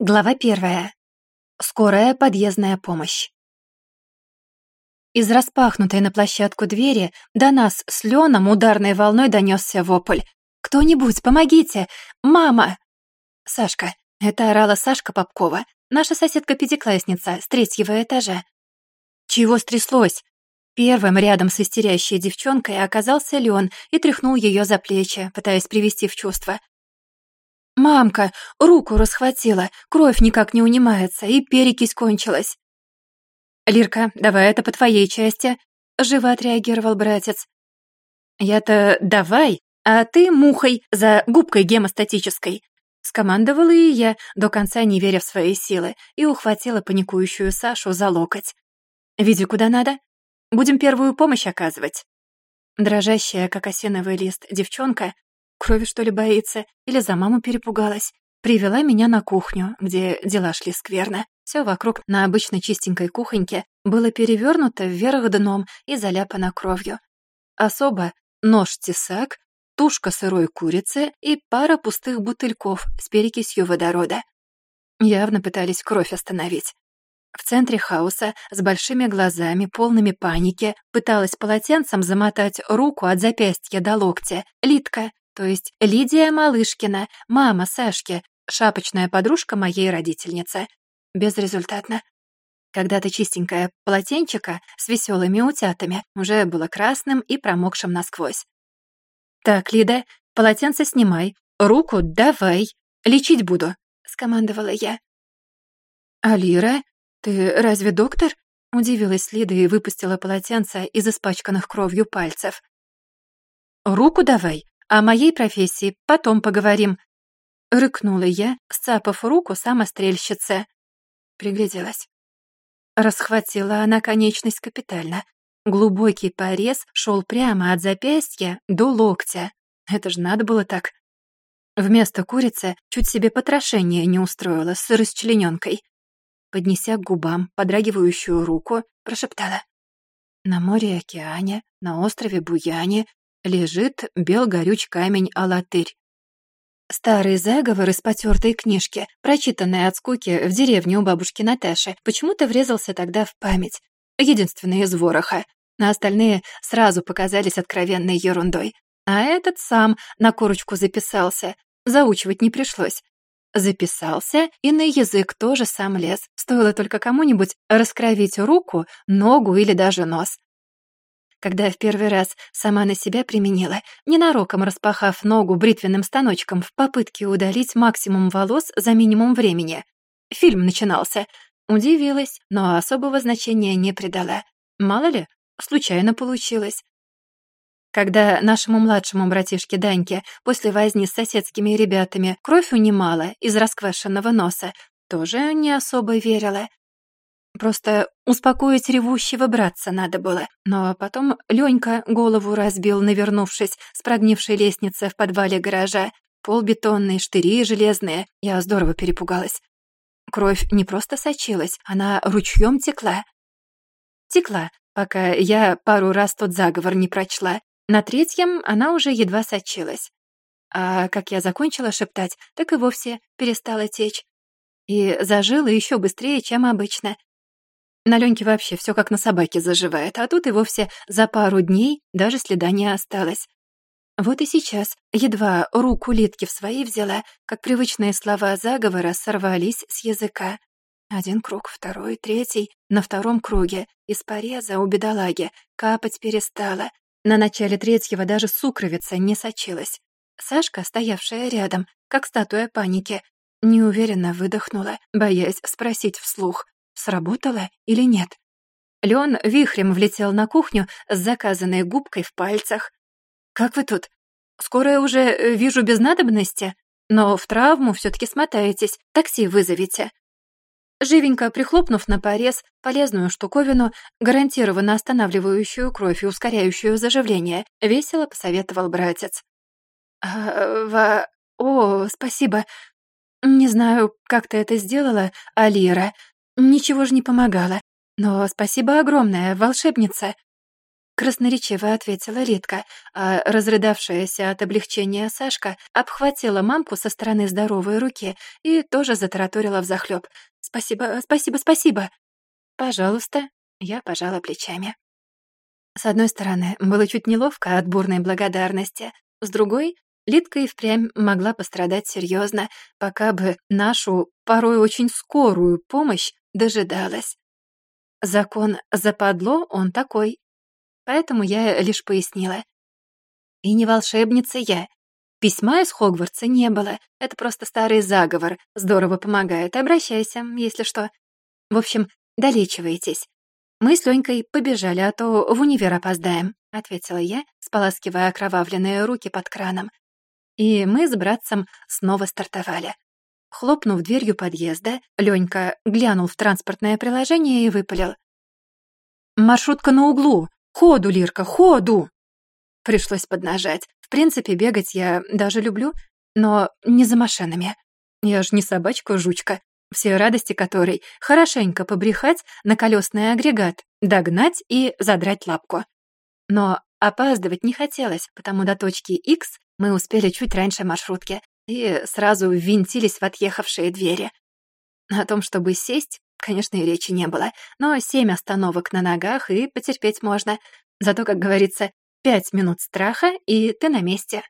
Глава первая. Скорая подъездная помощь. Из распахнутой на площадку двери до нас с Леном ударной волной донесся вопль. «Кто-нибудь, помогите! Мама!» «Сашка!» — это орала Сашка Попкова, наша соседка-пятиклассница с третьего этажа. «Чего стряслось?» Первым рядом с истерящей девчонкой оказался Лен и тряхнул ее за плечи, пытаясь привести в чувство. «Мамка, руку расхватила, кровь никак не унимается, и перекись кончилась». «Лирка, давай это по твоей части», — живо отреагировал братец. «Я-то давай, а ты мухой за губкой гемостатической», — скомандовала и я, до конца не веря в свои силы, и ухватила паникующую Сашу за локоть. «Веди куда надо. Будем первую помощь оказывать». Дрожащая, как осиновый лист, девчонка Крови, что ли, боится? Или за маму перепугалась? Привела меня на кухню, где дела шли скверно. Все вокруг на обычно чистенькой кухоньке было перевернуто вверх дном и заляпано кровью. Особо нож-тесак, тушка сырой курицы и пара пустых бутыльков с перекисью водорода. Явно пытались кровь остановить. В центре хаоса, с большими глазами, полными паники, пыталась полотенцем замотать руку от запястья до локтя. Литка, то есть Лидия Малышкина, мама Сашки, шапочная подружка моей родительницы. Безрезультатно. Когда-то чистенькое полотенчика с веселыми утятами уже было красным и промокшим насквозь. «Так, Лида, полотенце снимай, руку давай, лечить буду», — скомандовала я. «Алира, ты разве доктор?» — удивилась Лида и выпустила полотенце из испачканных кровью пальцев. «Руку давай, о моей профессии потом поговорим». Рыкнула я, сцапав руку самострельщице. Пригляделась. Расхватила она конечность капитально. Глубокий порез шел прямо от запястья до локтя. Это же надо было так. Вместо курицы чуть себе потрошение не устроила с расчлененкой. Поднеся к губам подрагивающую руку, прошептала. «На море Океане, на острове Буяне, лежит белгорюч камень Алатырь. Старый заговор из потертой книжки, прочитанный от скуки в деревне у бабушки Наташи, почему-то врезался тогда в память. Единственный из вороха. На остальные сразу показались откровенной ерундой. А этот сам на корочку записался. Заучивать не пришлось. Записался, и на язык тоже сам лез. Стоило только кому-нибудь раскровить руку, ногу или даже нос когда в первый раз сама на себя применила, ненароком распахав ногу бритвенным станочком в попытке удалить максимум волос за минимум времени. Фильм начинался. Удивилась, но особого значения не придала. Мало ли, случайно получилось. Когда нашему младшему братишке Даньке после возни с соседскими ребятами кровь унимала из расквашенного носа, тоже не особо верила. Просто успокоить ревущего братца надо было. Но потом Ленька голову разбил, навернувшись с прогнившей лестницы в подвале гаража. полбетонные штыри железные. Я здорово перепугалась. Кровь не просто сочилась, она ручьем текла. Текла, пока я пару раз тот заговор не прочла. На третьем она уже едва сочилась. А как я закончила шептать, так и вовсе перестала течь. И зажила еще быстрее, чем обычно. На Леньке вообще все как на собаке заживает, а тут и вовсе за пару дней даже следа не осталось. Вот и сейчас, едва руку Литки в свои взяла, как привычные слова заговора сорвались с языка. Один круг, второй, третий. На втором круге из пореза у бедолаги капать перестала. На начале третьего даже сукровица не сочилась. Сашка, стоявшая рядом, как статуя паники, неуверенно выдохнула, боясь спросить вслух сработало или нет. Леон вихрем влетел на кухню с заказанной губкой в пальцах. «Как вы тут? Скоро я уже э, вижу без надобности, но в травму все таки смотаетесь, такси вызовите». Живенько прихлопнув на порез полезную штуковину, гарантированно останавливающую кровь и ускоряющую заживление, весело посоветовал братец. «Ва... О, спасибо. Не знаю, как ты это сделала, Алира, Ничего же не помогало. Но спасибо огромное, волшебница. Красноречиво ответила Ритка, а разрыдавшаяся от облегчения Сашка обхватила мамку со стороны здоровой руки и тоже затараторила взахлёб. «Спасибо, спасибо, спасибо!» «Пожалуйста», — я пожала плечами. С одной стороны, было чуть неловко от бурной благодарности, с другой Лидка и впрямь могла пострадать серьезно, пока бы нашу, порой очень скорую помощь дожидалась. Закон западло, он такой. Поэтому я лишь пояснила. И не волшебница я. Письма из Хогвартса не было. Это просто старый заговор. Здорово помогает. Обращайся, если что. В общем, долечивайтесь. Мы с Ленькой побежали, а то в универ опоздаем, — ответила я, споласкивая окровавленные руки под краном и мы с братцем снова стартовали. Хлопнув дверью подъезда, Ленька глянул в транспортное приложение и выпалил. «Маршрутка на углу! Ходу, Лирка, ходу!» Пришлось поднажать. В принципе, бегать я даже люблю, но не за машинами. Я ж не собачка-жучка, все радости которой хорошенько побрехать на колесный агрегат, догнать и задрать лапку. Но опаздывать не хотелось, потому до точки X мы успели чуть раньше маршрутки и сразу ввинтились в отъехавшие двери. О том, чтобы сесть, конечно, и речи не было, но семь остановок на ногах и потерпеть можно. Зато, как говорится, пять минут страха, и ты на месте.